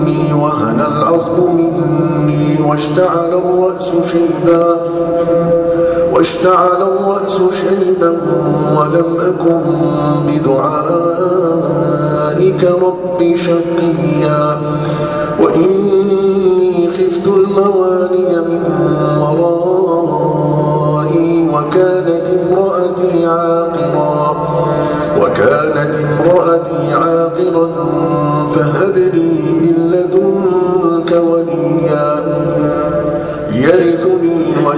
إني وهن العظم مني واشتعل الرأس شيبا واشتعل الرأس شيبا ولم أكن بدعائك رب شقيا. وإني خفت الموالي من ورائي وكانت امرأتي عاقرا وكانت امرأتي عاقرا فهب لي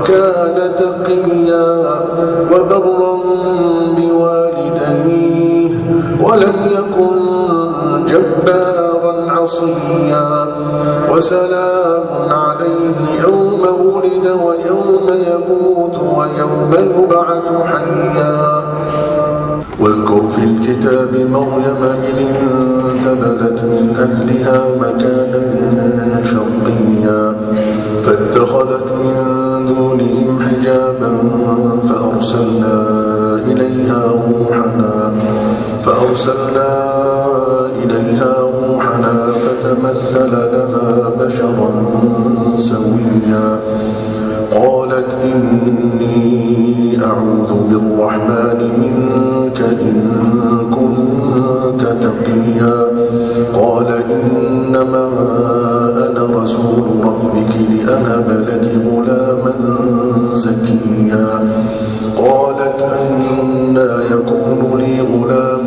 وكان تقيا وبرا بوالديه ولم يكن جبارا عصيا وسلام عليه يوم ولد ويوم يموت ويوم يبعث حيا. واذكر في الكتاب مريم إذ انتبذت من أهلها مكانا شرقيا فاتخذت فأرسلنا إليها روحنا فتمثل لها بشرا سويا. قالت إني أعوذ بالرحمن منك إن كنت تقيا. قال إنما أنا رسول ربك لأهب لك غلاما زكيا. قالت أنا يكون لي غلام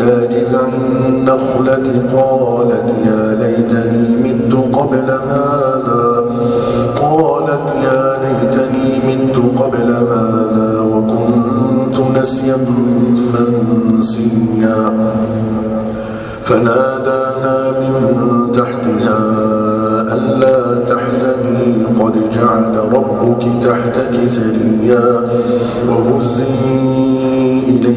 جذع النخلة قالت يا ليتني مت قبل هذا. قالت يا ليتني مت قبل هذا وكنت نسيا منسيا. فناداها من تحتها ألا تحزني قد جعل ربك تحتك سريا. وهزي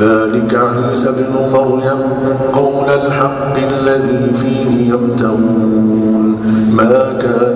ذلك عيسى بن مريم قول الحق الذي فيه يمترون. ما كان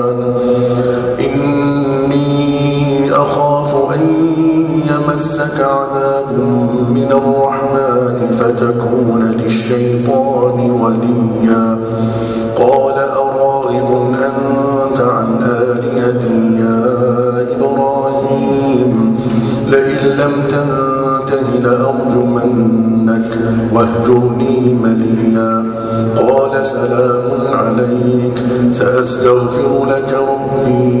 أخاف أن يمسك عذاب من الرحمن فتكون للشيطان وليا. قال أراغب أنت عن آلهتي يا إبراهيم؟ لئن لم تنته لأرجمنك واهجرني مليا. قال سلام عليك سأستغفر لك ربي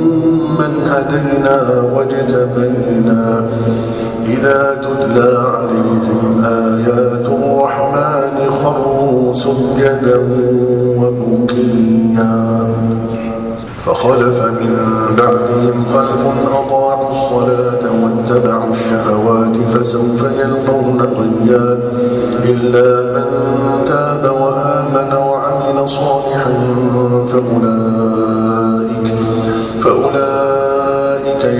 هدينا واجتبينا. إذا تتلى عليهم آيات الرحمن خروا سجدا وبكيا. فخلف من بعدهم خلف أطاعوا الصلاة واتبعوا الشهوات فسوف يلقون غيا إلا من تاب وآمن وعمل صالحا فأولئك فأولئك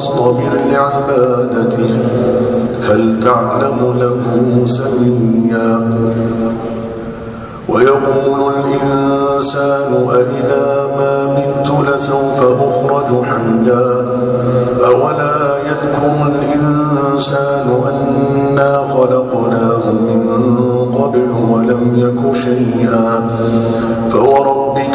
فاعبده واصطبر لعبادته هل تعلم له سميا؟ ويقول الإنسان أإذا ما مت لسوف أخرج حيا؟ أولا يذكر الإنسان أنا خلقناه من قبل ولم يك شيئا؟ فوربك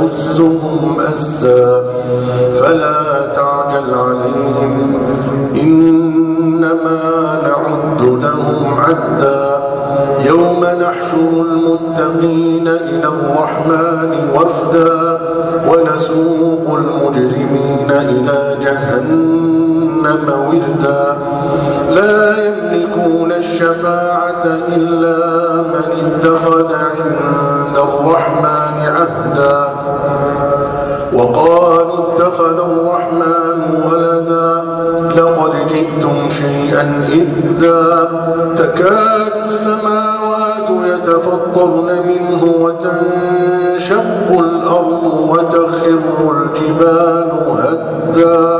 تأزهم أزا فلا تعجل عليهم. إنما نعد لهم عدا. يوم نحشر المتقين إلى الرحمن وفدا ونسوق المجرمين إلى جهنم وردا. لا يملكون الشفاعة إلا من اتخذ عند الرحمن عهدا. وقالوا اتخذ الرحمن ولدا لقد جئتم شيئا إدا تكاد السماوات يتفطرن منه وتنشق الأرض وتخر الجبال هدا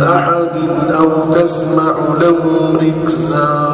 أحد أو تسمع له ركزاً.